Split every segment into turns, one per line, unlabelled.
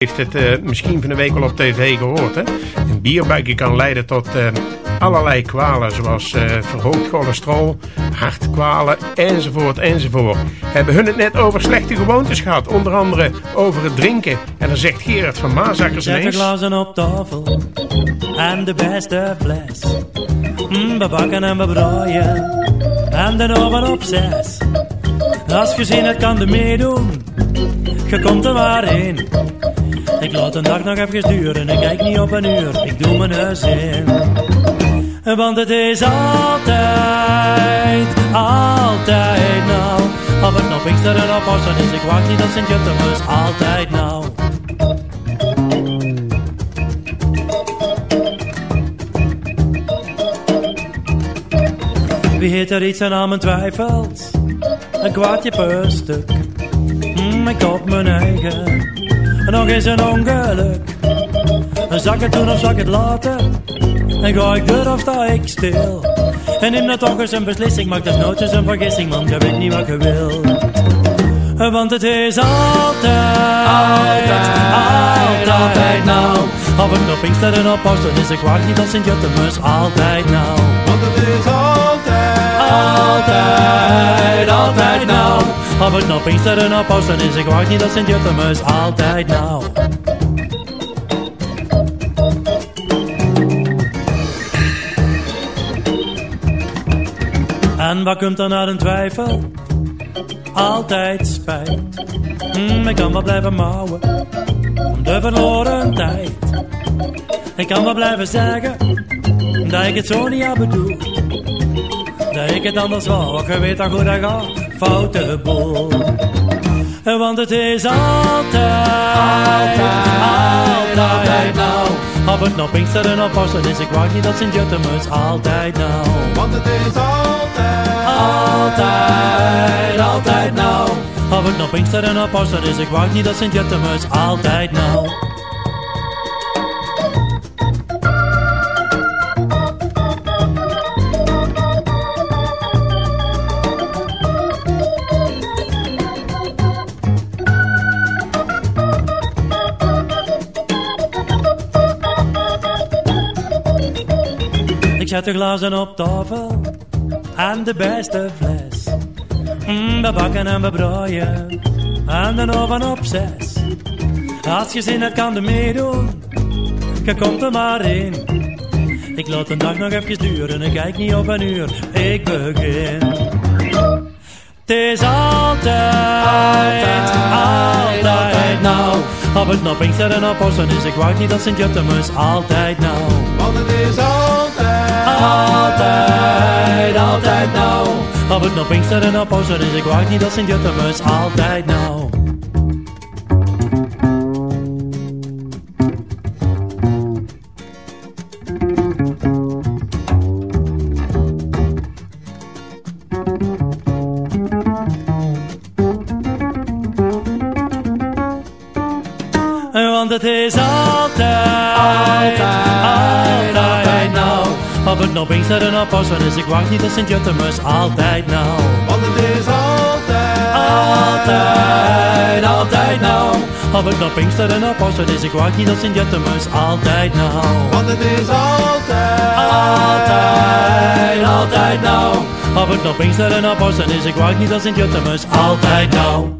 heeft het uh, misschien van de week al op tv gehoord. Hè? Een bierbuikje kan leiden tot uh, allerlei kwalen, zoals uh, verhoogd cholesterol, hartkwalen, enzovoort, enzovoort. Hebben hun het net over slechte gewoontes gehad, onder andere over het drinken. En dan zegt Gerard van Maasakkers
Zet de glazen op tafel en de beste fles. Mm, we bakken en we braaien en de oven op zes. Als je zin het kan er meedoen, je komt er maar in. Ik laat een dag nog even duren, ik kijk niet op een uur, ik doe mijn zin. Want het is altijd, altijd nou. Of het nog Pinkster en Pasen is, ik wacht niet op Sint-Jutemus, altijd nou. Wie heeft er iets aan aan mijn twijfels? Een kwartje per stuk. Mm, ik op mijn eigen. En nog eens een ongeluk. En zak het doen of zak het laten? En ga ik door of sta ik stil? En neem dat toch eens een beslissing, maak desnoods eens een vergissing, man, je weet niet wat je wil. Want het is altijd, altijd, altijd nou. Of ik nog Pinkster en op Pasen is, ik wacht niet als Sint-Jutemus, altijd nou.
Want het is altijd,
altijd, altijd nou. Of ik nog Pinkster en op Pasen is, ik wacht niet als Sint-Jutemus, altijd nou. En wat komt er naar een twijfel? Altijd spijt. Mm, ik kan wel blijven mouwen de verloren tijd. Ik kan wel blijven zeggen dat ik het zo niet had bedoeld. Dat ik het anders wou, je weet dat goed dat gaat, foute boel. Want het is altijd, altijd, altijd nou. Of het nog Pinkster en op Pasen is, ik wacht niet dat Sint-Jutemus, altijd nou.
Want het is altijd,
altijd, altijd nou. Of het nog Pinkster en op Pasen is, ik wacht niet dat Sint-Jutemus, altijd nou. Zet de glazen op tafel en de beste fles. Mm, we bakken en we braaien en de oven op zes. Als je zin hebt kan er meedoen, je komt er maar in. Ik laat een dag nog even duren, ik kijk niet op een uur, ik begin. Het is altijd, altijd, altijd nou. Of het nog Pinkster en op Pasen is, ik wacht niet dat Sint-Jutemus, altijd nou.
Altijd,
Altijd, nou. Of het nog Pinkster en Pasen is, ik wacht niet dat Sint-Jutemus, altijd nou. Of het nog Pinkster en op Pasen is, ik wacht niet tot Sint-Jutemus, altijd nou.
want het is altijd,
Altijd, altijd nou. Of het nog Pinkster en op Pasen is, ik wacht niet tot Sint-Jutemus, altijd nou.
want het is altijd,
Altijd, altijd nou. Of het nog Pinkster en op Pasen is, ik wacht niet tot Sint-Jutemus, altijd nou.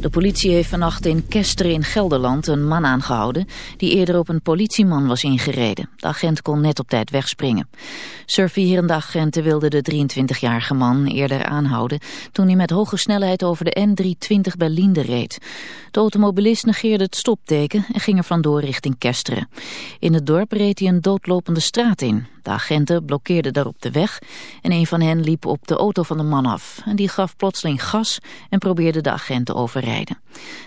De politie heeft vannacht in Kesteren in Gelderland een man aangehouden die eerder op een politieman was ingereden. De agent kon net op tijd wegspringen. Surveillerende agenten wilden de 23-jarige man eerder aanhouden toen hij met hoge snelheid over de N320 bij Liende reed. De automobilist negeerde het stopteken en ging er vandoor richting Kesteren. In het dorp reed hij een doodlopende straat in. De agenten blokkeerden daarop de weg en een van hen liep op de auto van de man af. En die gaf plotseling gas en probeerde de agent te overrijden.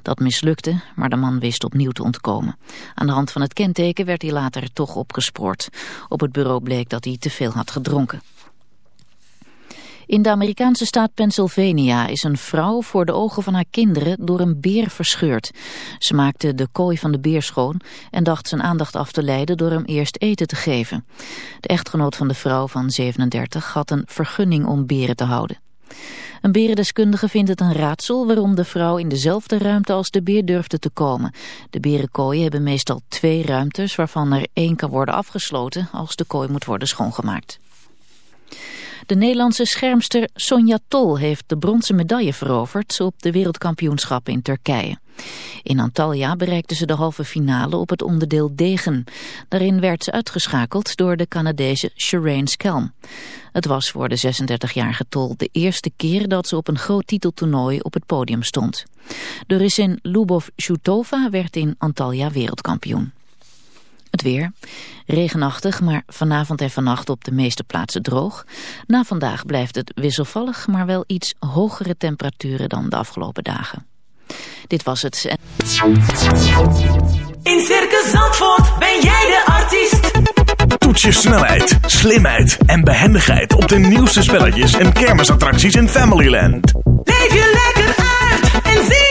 Dat mislukte, maar de man wist opnieuw te ontkomen. Aan de hand van het kenteken werd hij later toch opgespoord. Op het bureau bleek dat hij te veel had gedronken. In de Amerikaanse staat Pennsylvania is een vrouw voor de ogen van haar kinderen door een beer verscheurd. Ze maakte de kooi van de beer schoon en dacht zijn aandacht af te leiden door hem eerst eten te geven. De echtgenoot van de vrouw van 37 had een vergunning om beren te houden. Een berendeskundige vindt het een raadsel waarom de vrouw in dezelfde ruimte als de beer durfde te komen. De berenkooien hebben meestal twee ruimtes waarvan er één kan worden afgesloten als de kooi moet worden schoongemaakt. De Nederlandse schermster Sonja Tol heeft de bronzen medaille veroverd op de wereldkampioenschappen in Turkije. In Antalya bereikte ze de halve finale op het onderdeel degen. Daarin werd ze uitgeschakeld door de Canadese Shireen Skelm. Het was voor de 36-jarige Tol de eerste keer dat ze op een groot titeltoernooi op het podium stond. De Russin Lubov Shutova werd in Antalya wereldkampioen. Het weer. Regenachtig, maar vanavond en vannacht op de meeste plaatsen droog. Na vandaag blijft het wisselvallig, maar wel iets hogere temperaturen dan de afgelopen dagen. Dit was het.
In Circus Zandvoort ben jij de artiest.
Toets je snelheid, slimheid en behendigheid op de nieuwste spelletjes en kermisattracties in Familyland.
Leef je lekker uit en zie.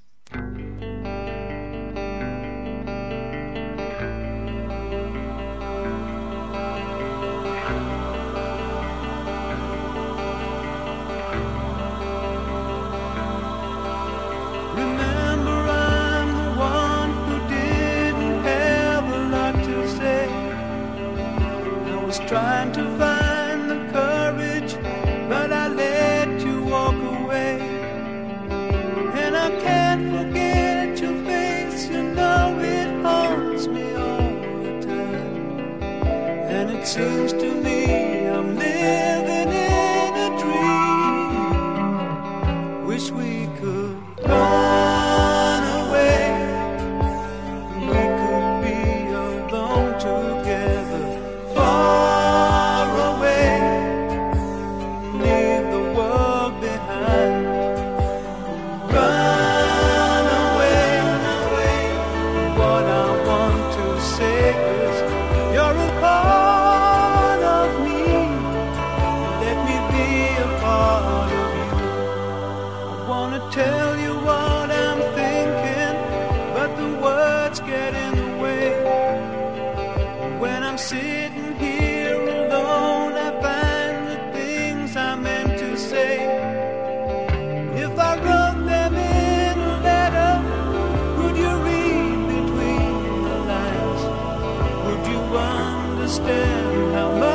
Understand how much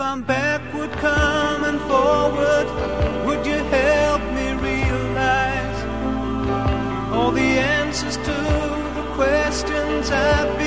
If I'm backward coming forward, would you help me realize all the answers to the questions I've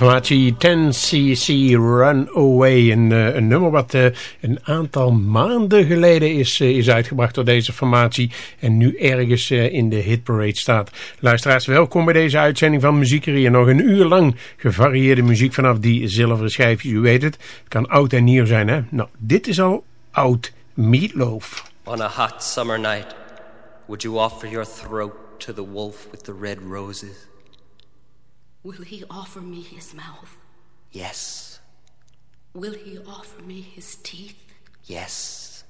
Formatie 10cc Runaway, een, eh, een nummer wat eh, een aantal maanden geleden is, eh, is uitgebracht door deze formatie en nu ergens in de hitparade staat. Luisteraars, welkom bij deze uitzending van Muziekerie. Nog een uur lang gevarieerde muziek vanaf die zilveren schijfjes. U weet het, het kan oud en nieuw zijn hè. Nou, dit is al oud Meatloaf.
On a hot summer night, would you offer your throat to the wolf with the red roses?
Will he offer me his mouth?
Yes,
Will he offer me his teeth?
yes,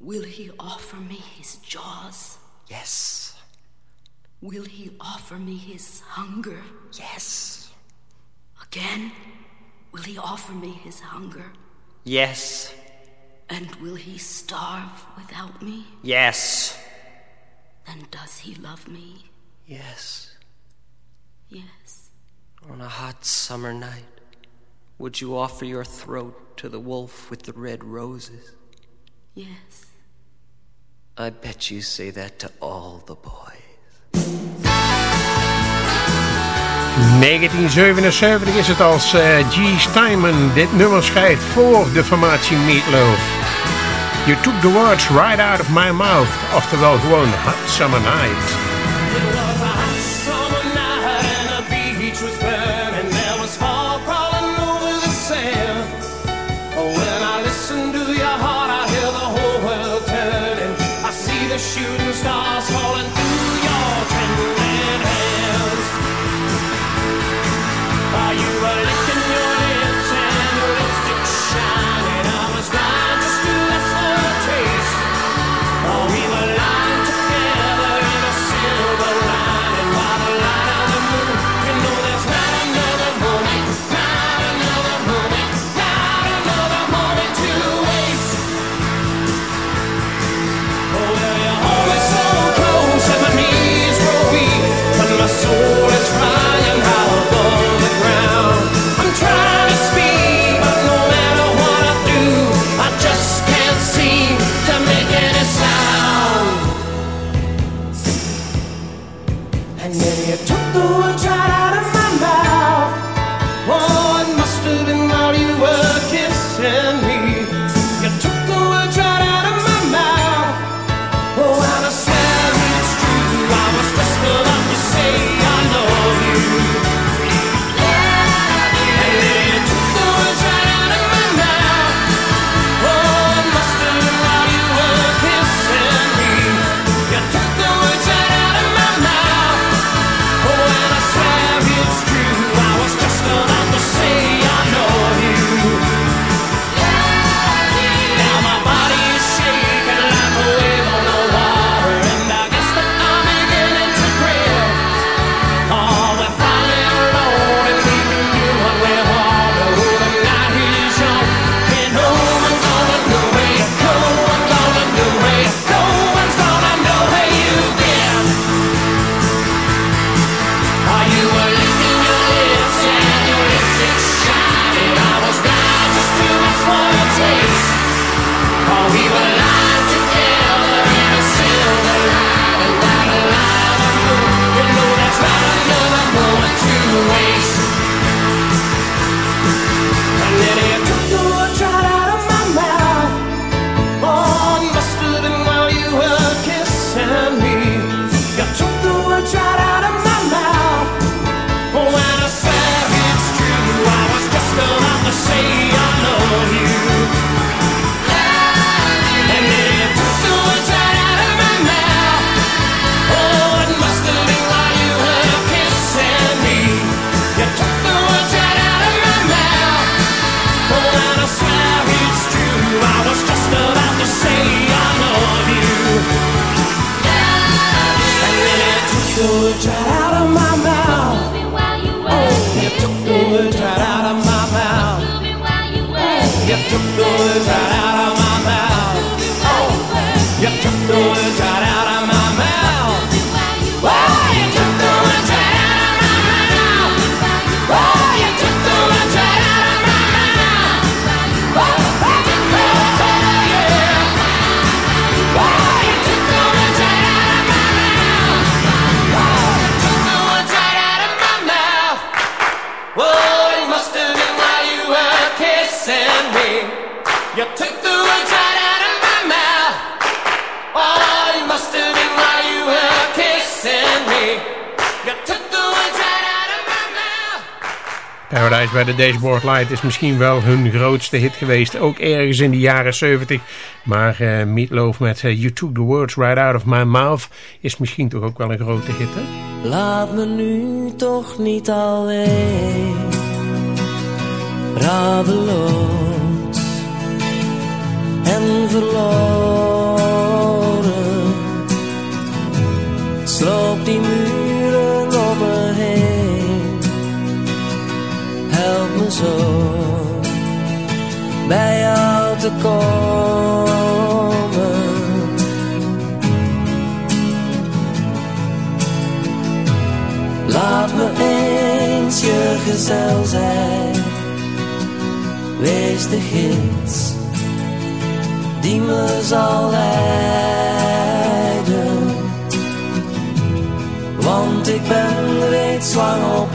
Will he offer me his jaws?
yes,
Will he offer me his hunger?
yes,
Again? Will he offer me his hunger?
yes,
And will he starve without me?
yes,
Then does he love me?
yes.
Yes.
On a hot summer night, would you offer your throat to the wolf with the red roses?
Yes.
I bet you say that to all the boys.
1977 is het als eh, G. Steinman dit nummer schrijft voor de formatie Meatloaf. You took the words right out of my mouth, oftewel gewoon Hot Summer Night. Paradise by the Dashboard Light is misschien wel hun grootste hit geweest. Ook ergens in de jaren 70. Maar eh Meatloaf met eh, You Took the Words Right Out of My Mouth is misschien toch ook wel een grote hit, hè?
Laat me nu toch niet alleen, radeloos en verloren. Sloop die muren bij jou te komen. Laat me eens je gezel zijn. Wees de gids die me zal leiden. Want ik ben reeds lang op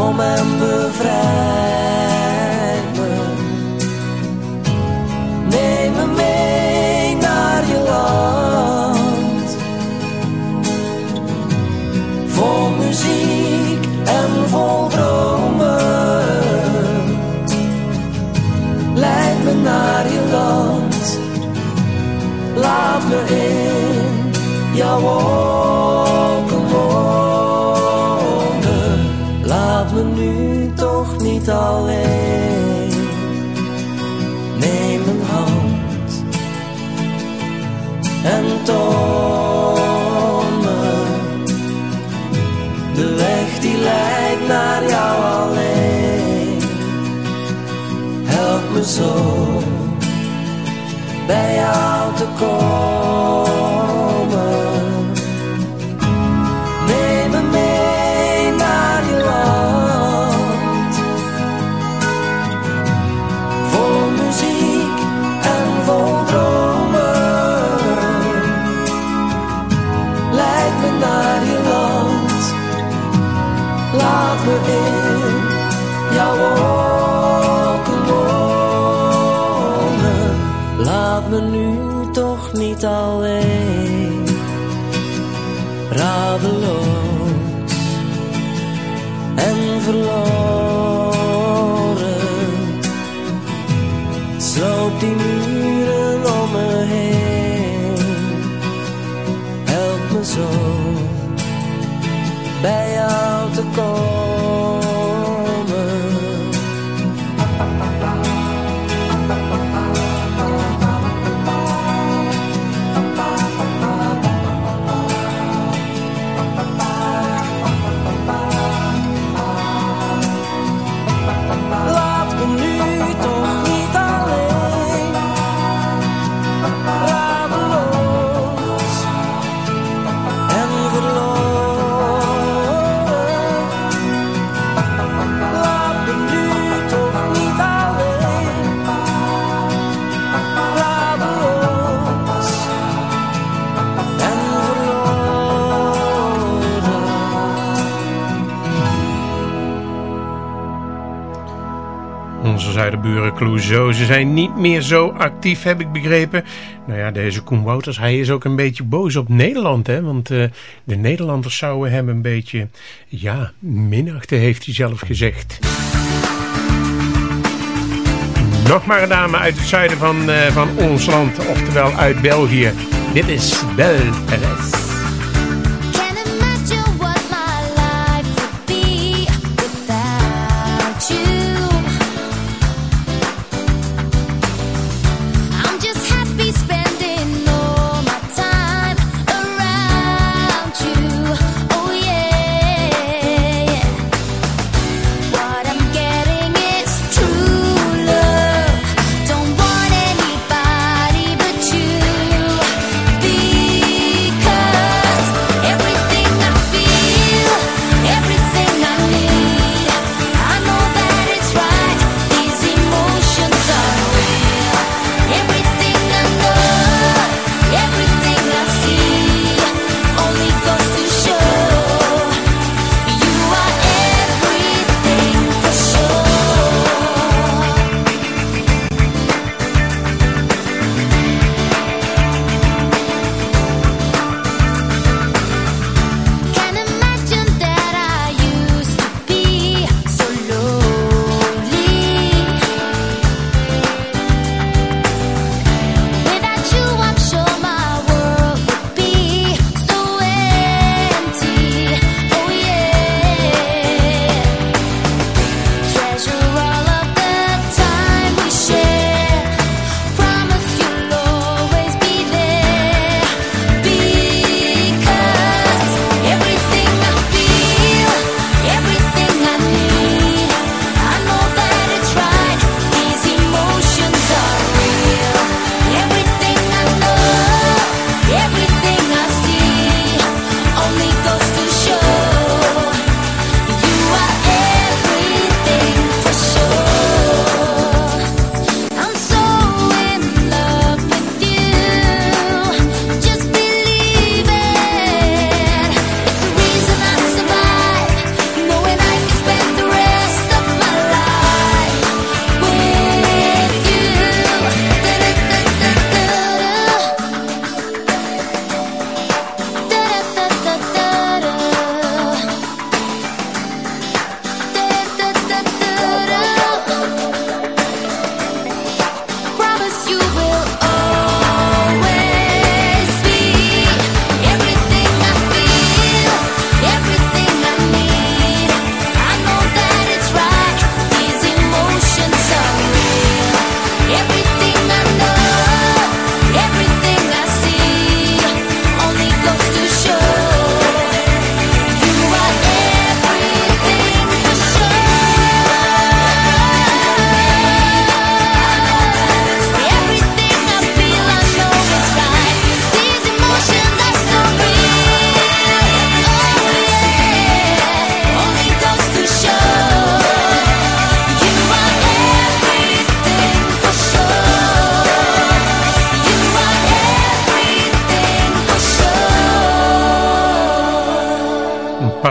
Kom en bevrijd me. Neem me mee naar je land. Vol muziek en vol dromen. Leid me naar je land. Laat me in jouw wolken de weg die leidt naar jou alleen. Help me zo bij jou te komen.
Zuidenburen Clouseau, ze zijn niet meer zo actief, heb ik begrepen. Nou ja, deze Koen Wouters, hij is ook een beetje boos op Nederland, hè. Want eh, de Nederlanders zouden hem een beetje, ja, minachten, heeft hij zelf gezegd. Nog maar een dame uit het zuiden van, eh, van ons land, oftewel uit België. Dit is Belle Perez.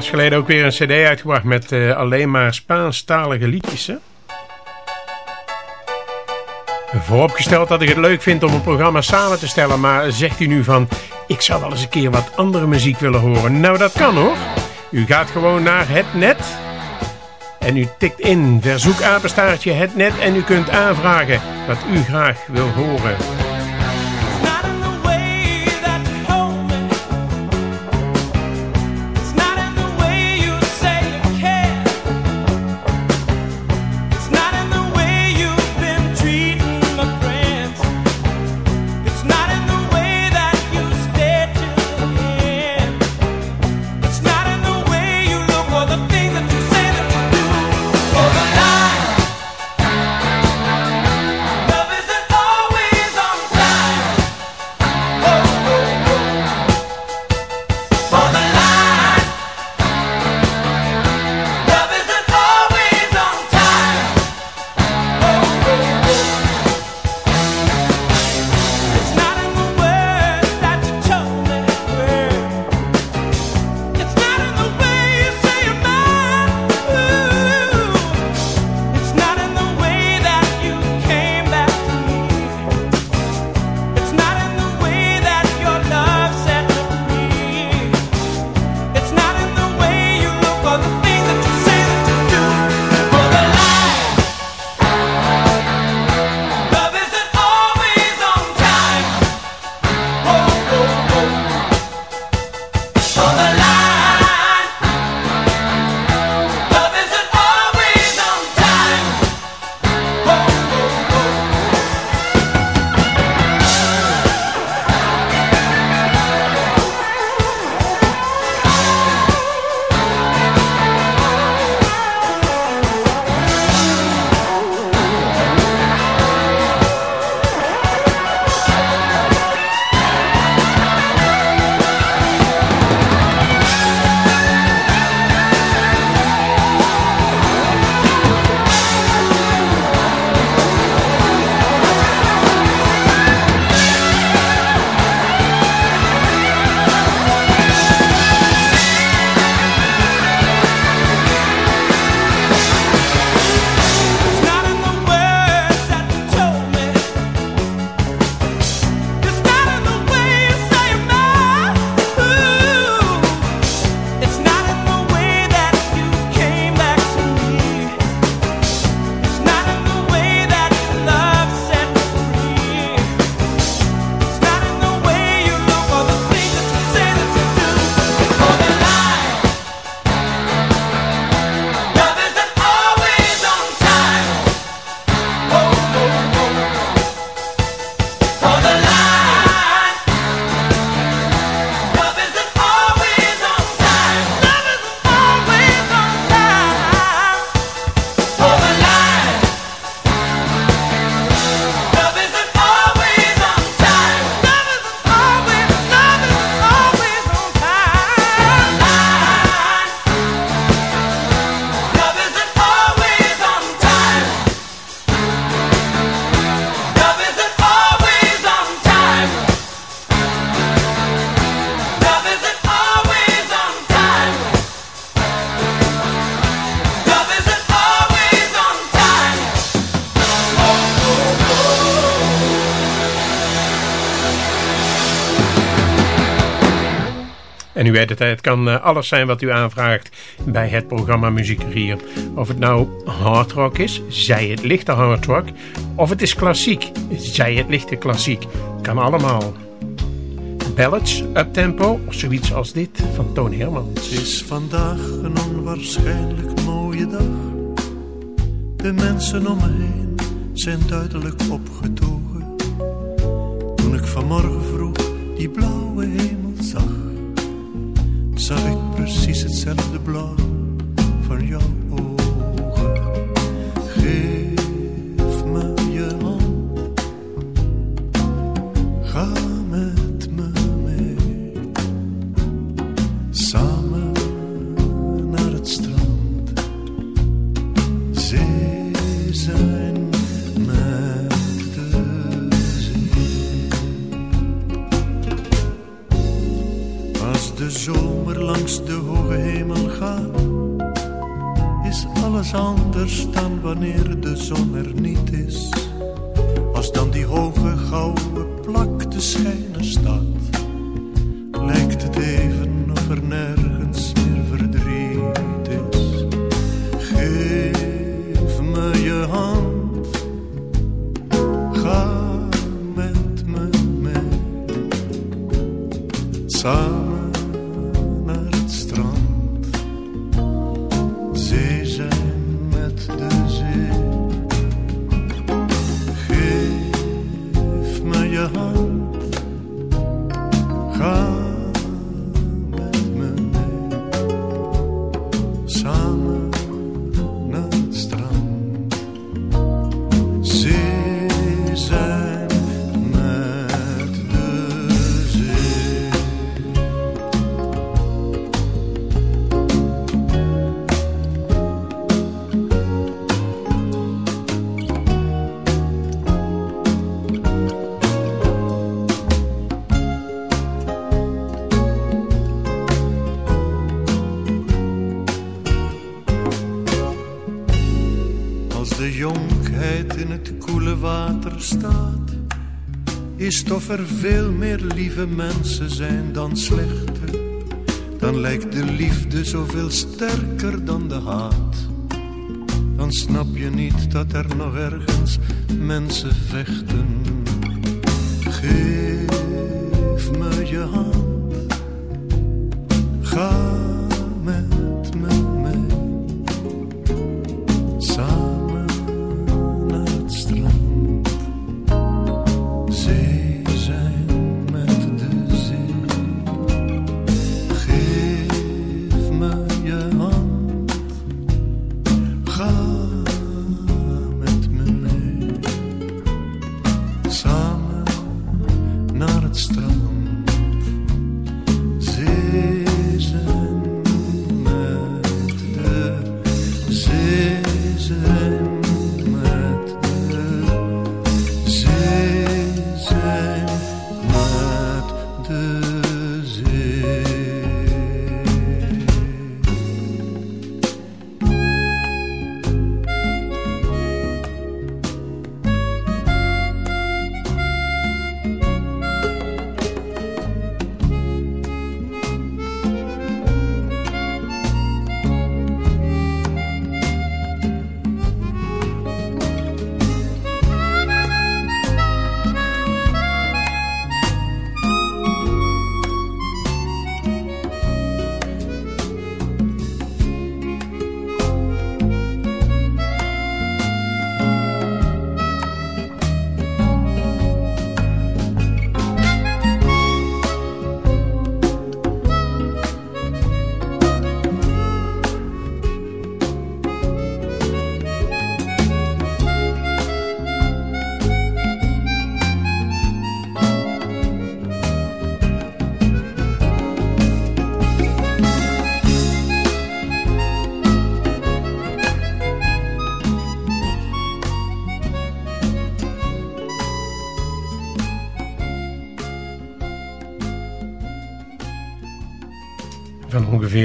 Geleden ook weer een cd uitgebracht met uh, alleen maar Spaanstalige liedjes. Vooropgesteld dat ik het leuk vind om een programma samen te stellen, maar zegt u nu van, ik zou wel eens een keer wat andere muziek willen horen. Nou, dat kan hoor. U gaat gewoon naar het net en u tikt in verzoek apenstaartje het net en u kunt aanvragen wat u graag wil horen. En u weet het, het kan eh, alles zijn wat u aanvraagt bij het programma Muziek. Of het nou hard rock is, zij het lichte hard rock. Of het is klassiek, zij het lichte klassiek. Kan allemaal. Ballads, uptempo of zoiets als dit van Toon Hermans.
Het is vandaag een onwaarschijnlijk mooie dag. De mensen om me heen zijn duidelijk opgetogen. Toen ik vanmorgen vroeg die blauwe hemel zag zag ik precies hetzelfde blauw van jouw ogen. Of er veel meer lieve mensen zijn dan slechte. Dan lijkt de liefde zoveel sterker dan de haat. Dan snap je niet dat er nog ergens mensen vechten.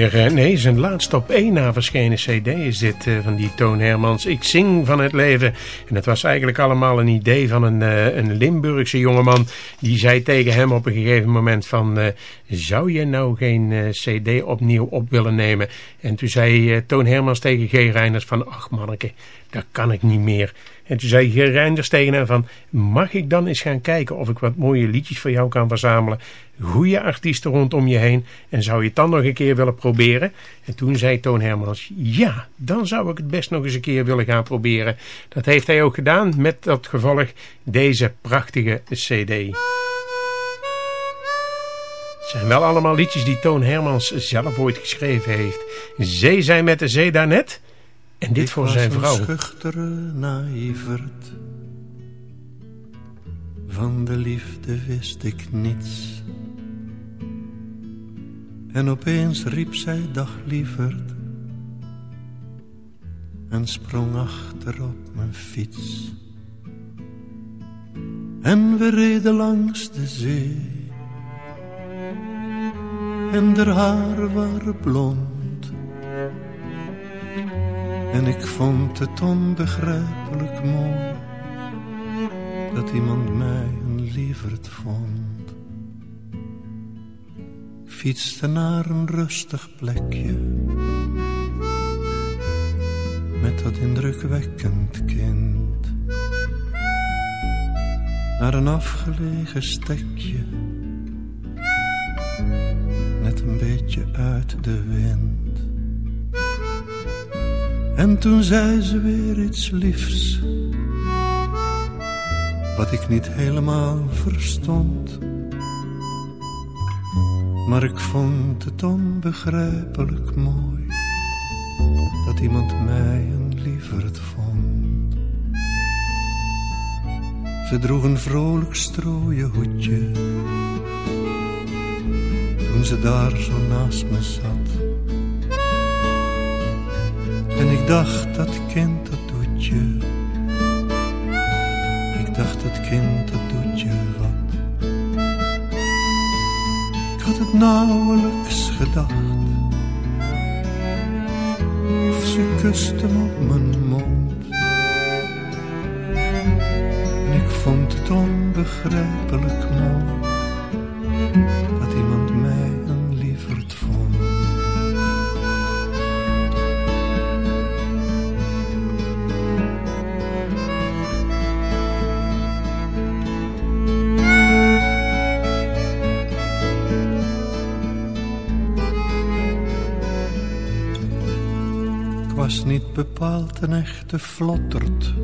Eh, nee, zijn laatste op één na verschenen cd is dit eh, van die Toon Hermans. Ik zing van het leven. En het was eigenlijk allemaal een idee van een, eh, een Limburgse jongeman. Die zei tegen hem op een gegeven moment van, zou je nou geen cd opnieuw op willen nemen? En toen zei Toon Hermans tegen G. Reiners van, ach manneke, dat kan ik niet meer. En toen zei G. Reinders tegen hem van, mag ik dan eens gaan kijken of ik wat mooie liedjes voor jou kan verzamelen? Goede artiesten rondom je heen. En zou je het dan nog een keer willen proberen? En toen zei Toon Hermans, ja, dan zou ik het best nog eens een keer willen gaan proberen. Dat heeft hij ook gedaan met dat gevolg deze prachtige cd. Het zijn wel allemaal liedjes die Toon Hermans zelf ooit geschreven heeft. Zee zijn met de zee daarnet. En dit voor zijn vrouw.
Ik was een schuchtere naïverd. Van de liefde wist ik niets. En opeens riep zij dag lieverd. En sprong achter op mijn fiets. En we reden langs de zee. en haar waren blond. En ik vond het onbegrijpelijk mooi dat iemand mij een lieverd vond. Ik fietste naar een rustig plekje met dat indrukwekkend kind. Naar een afgelegen stekje, net een beetje uit de wind. En toen zei ze weer iets liefs, wat ik niet helemaal verstond. Maar ik vond het onbegrijpelijk mooi dat iemand mij een lieverd vond. Ze droeg een vrolijk strooien hoedje toen ze daar zo naast me zat. Ik dacht dat kind dat doet je. Ik dacht dat kind dat doet je wat. Ik had het nauwelijks gedacht. Of ze kuste me op mijn mond. En ik vond het onbegrijpelijk mooi. Bepaald een echte vlotterd.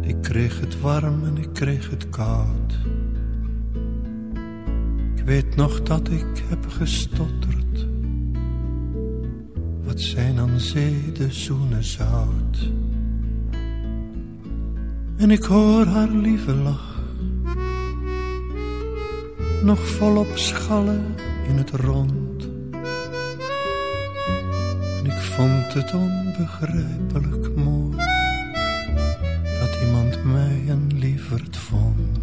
Ik kreeg het warm en ik kreeg het koud. Ik weet nog dat ik heb gestotterd. Wat zijn aan zee de zoenen zout. En ik hoor haar lieve lach. Nog volop schallen in het rond. Vond het onbegrijpelijk mooi dat iemand mij een lieverd vond.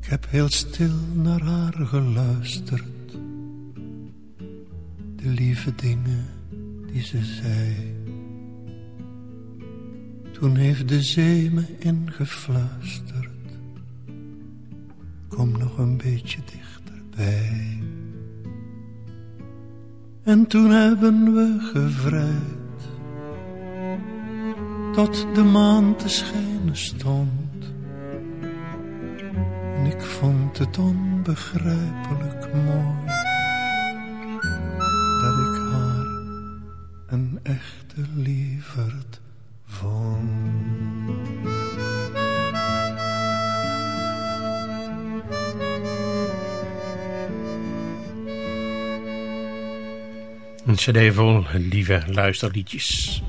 Ik heb heel stil naar haar geluisterd, de lieve dingen die ze zei. Toen heeft de zee me ingefluisterd, kom nog een beetje dichterbij. En toen hebben we gevrijd, tot de maan te schijnen stond. En ik vond het onbegrijpelijk mooi, dat ik haar een echte lieverd vond.
Een cd vol lieve luisterliedjes.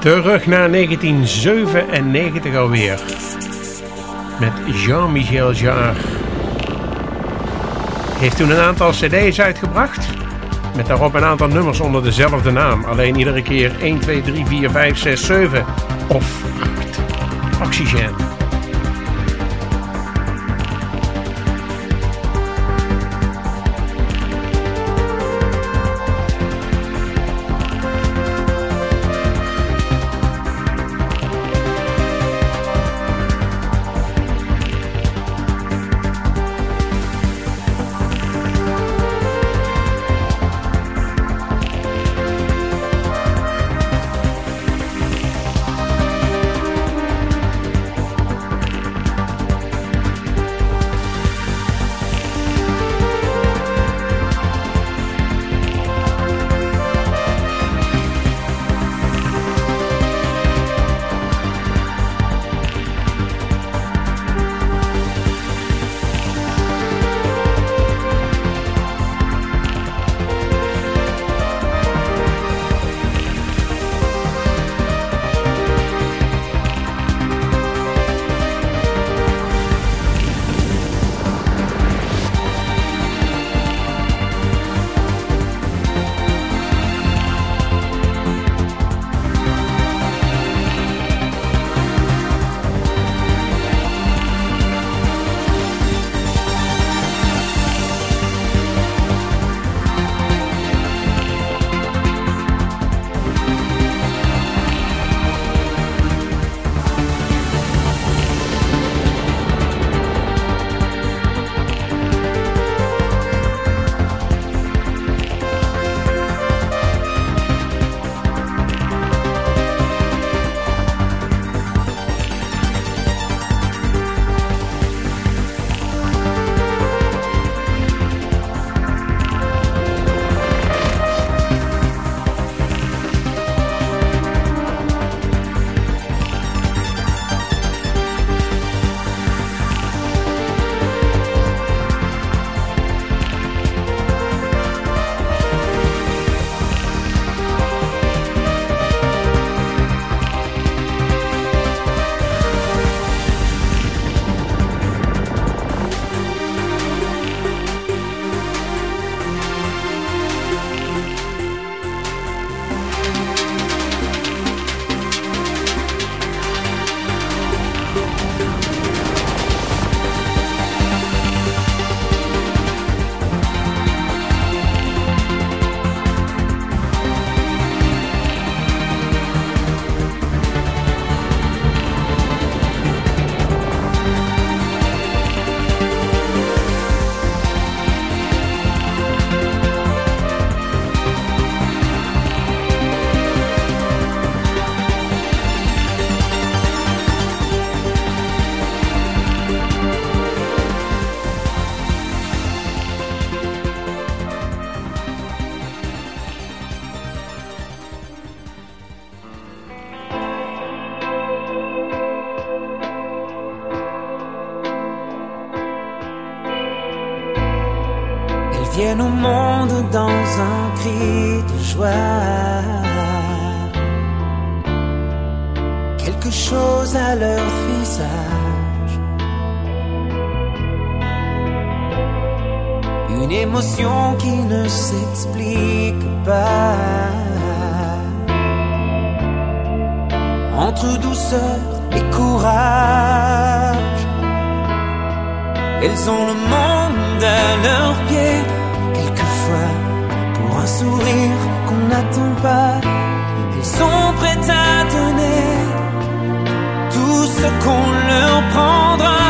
Terug naar 1997 alweer. Met Jean-Michel Jarre. Heeft toen een aantal cd's uitgebracht. Met daarop een aantal nummers onder dezelfde naam. Alleen iedere keer 1, 2, 3, 4, 5, 6, 7 of 8. Oxygen.
Viennent au monde dans un cri de joie. Quelque chose à leur visage. Une émotion qui ne s'explique pas. Entre douceur et courage. Elles ont le monde à leurs pieds, sourire qu'on n'attend pas. Elles sont prêtes à donner tout ce qu'on leur prendra.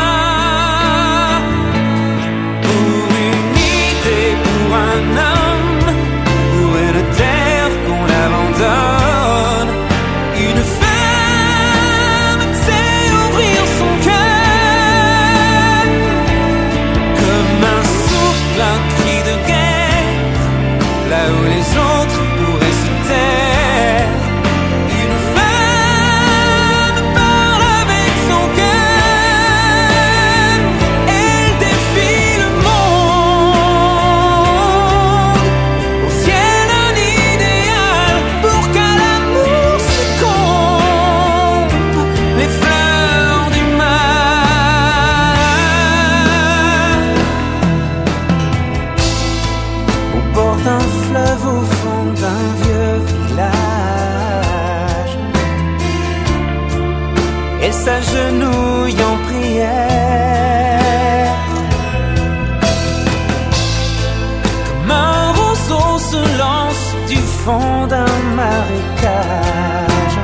Du fond d'un marécage.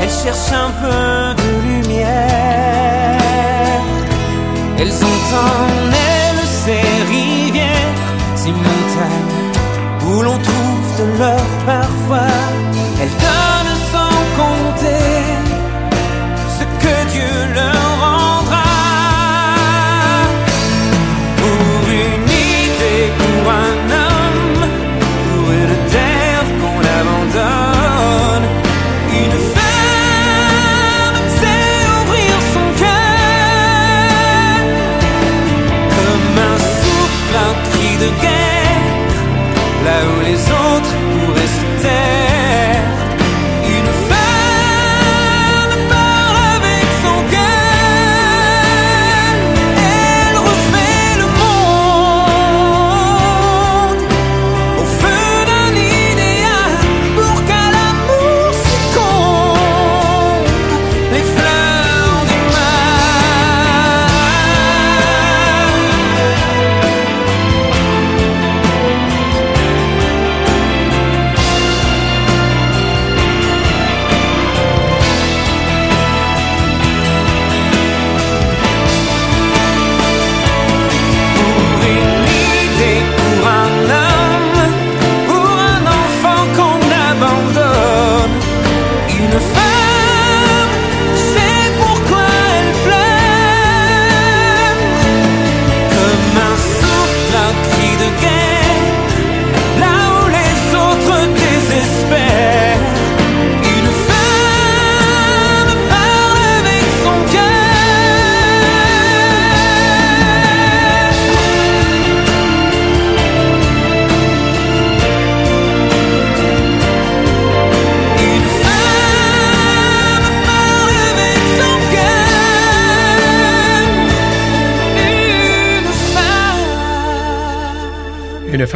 Elle cherche un peu de lumière. Elles ont en elles ces rivières, ces montagnes où l'on trouve de l'or parfois.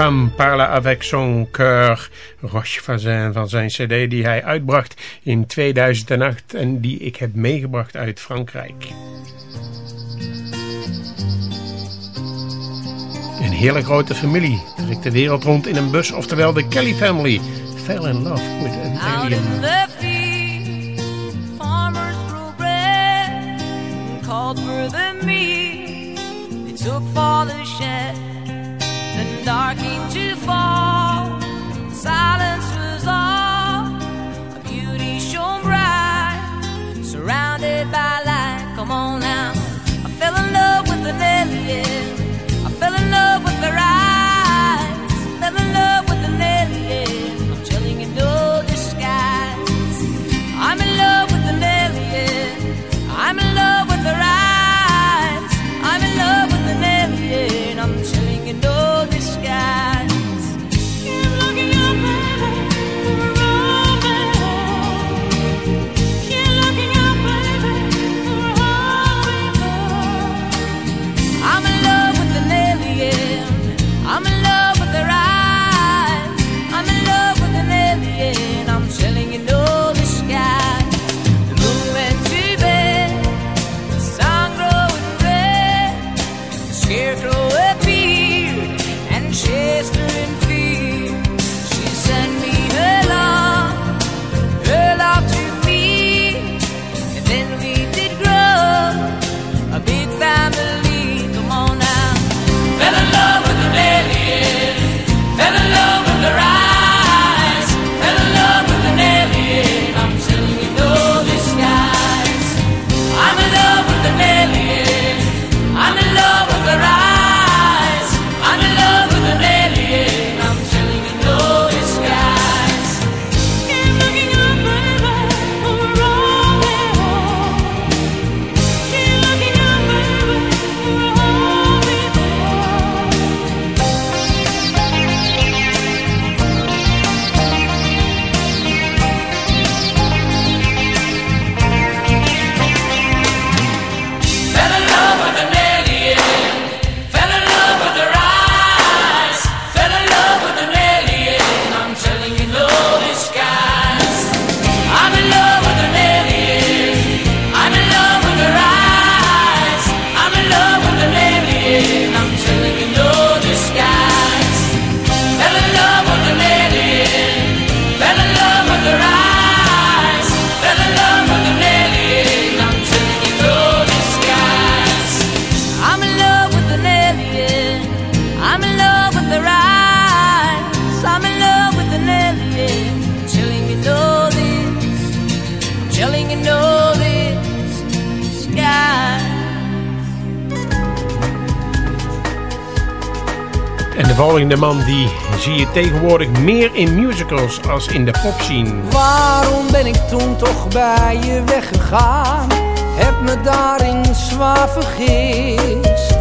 Femme. Parle avec son cœur.
Roche Fazin van zijn cd die hij uitbracht in 2008 en die ik heb meegebracht uit Frankrijk. Een hele grote familie trekt de wereld rond in een bus, oftewel de Kelly family. Fell in love with an alien.
called for the meat. They took for the shed, then dark came to fall. Silence was all, a beauty shone bright, surrounded by
volgende man die zie je tegenwoordig meer in musicals als in de popscene.
Waarom ben ik toen toch bij je weggegaan? Heb me daarin zwaar vergist.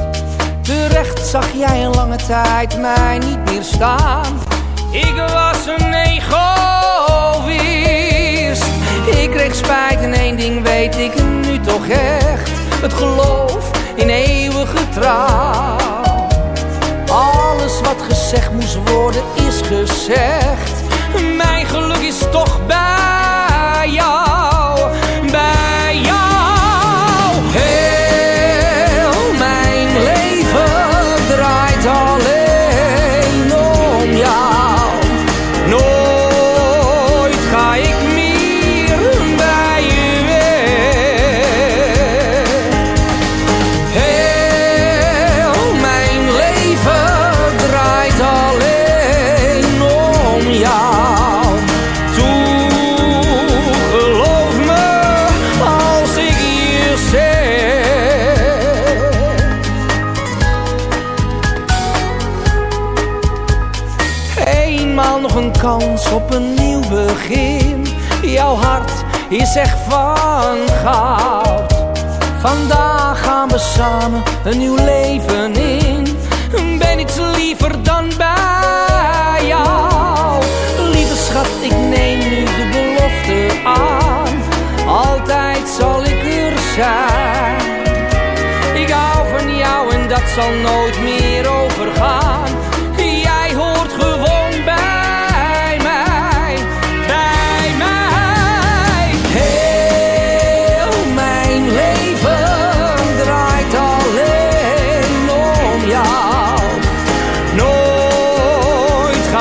Terecht zag jij een lange tijd mij niet meer staan. Ik was een egoïst. Ik kreeg spijt en één ding weet ik nu toch echt. Het geloof in eeuwige trouw. Wat gezegd moest worden is gezegd. Mijn geluk is toch bij jou, begin. Jouw hart is echt van goud. Vandaag gaan we samen een nieuw leven in. Ben iets liever dan bij jou. Lieve schat, ik neem nu de belofte aan. Altijd zal ik er zijn. Ik hou van jou en dat zal nooit meer overgaan.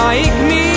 Nooit ga ik meer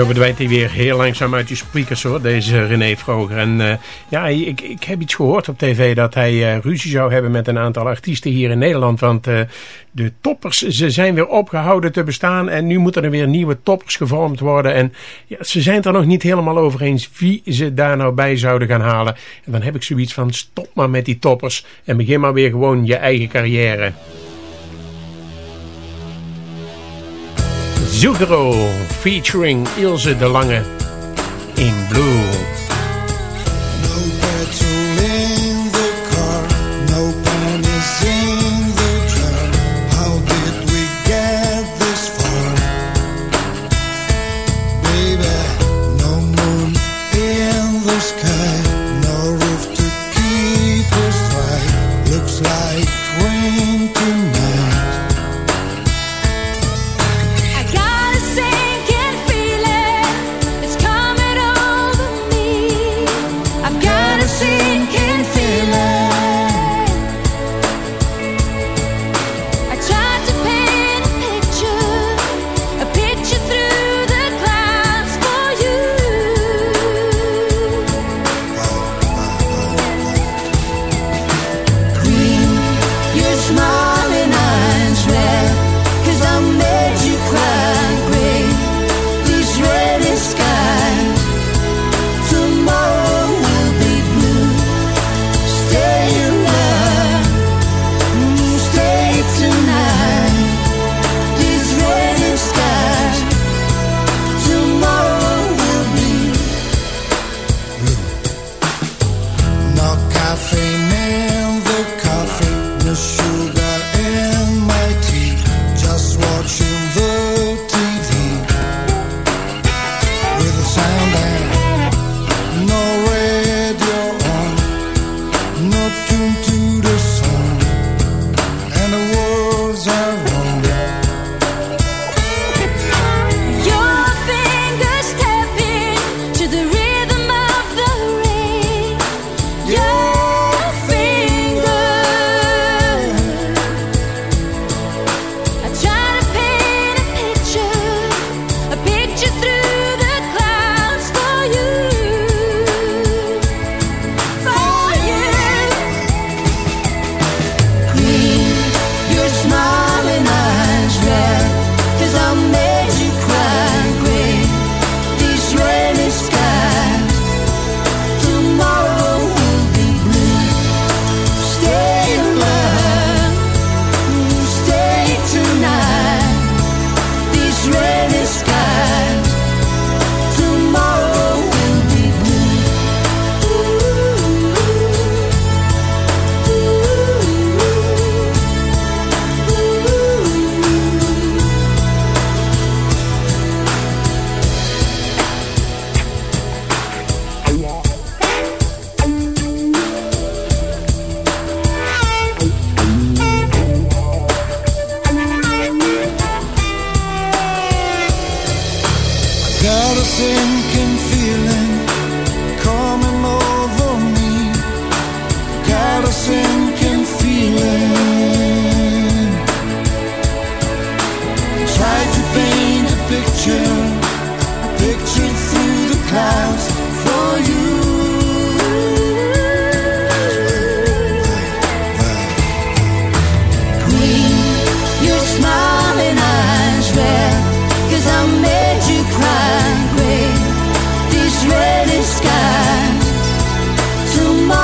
zo verdwijnt hij weer heel langzaam uit je speakers hoor, deze René Vroger. En eh, ja, ik, ik heb iets gehoord op tv dat hij eh, ruzie zou hebben met een aantal artiesten hier in Nederland. Want eh, de toppers, ze zijn weer opgehouden te bestaan en nu moeten er weer nieuwe toppers gevormd worden. En ja, ze zijn het er nog niet helemaal over eens wie ze daar nou bij zouden gaan halen. En dan heb ik zoiets van stop maar met die toppers en begin maar weer gewoon je eigen carrière. Zugro featuring Ilse de Lange in Blue.